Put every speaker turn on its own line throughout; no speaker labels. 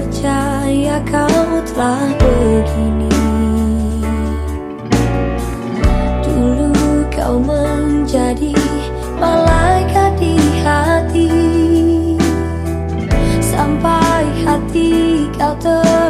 percaya kau telah begini. Dulu kau menjadi malaikat di hati. Sampai hati kau ter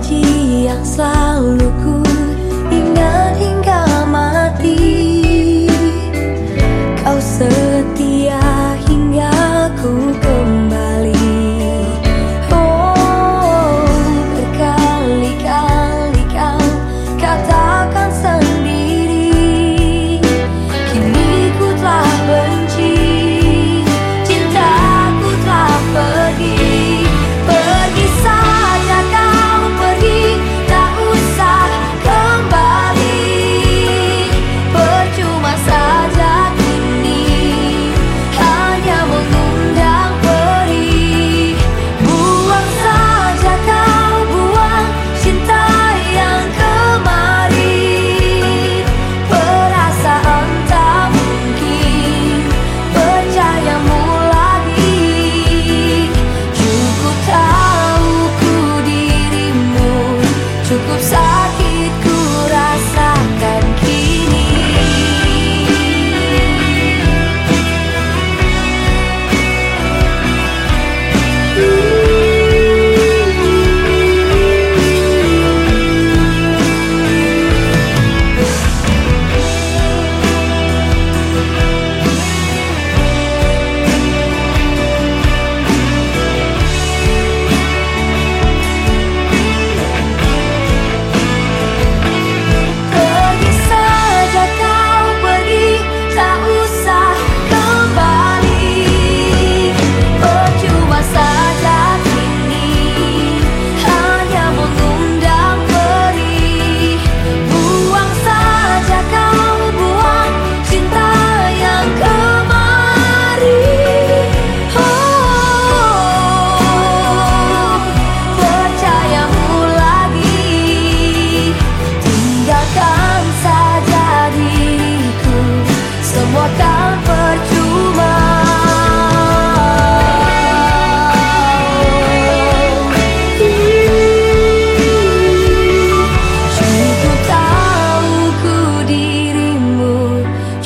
janji yang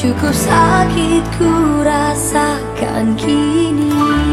Cukup sakit ku rasakan kini.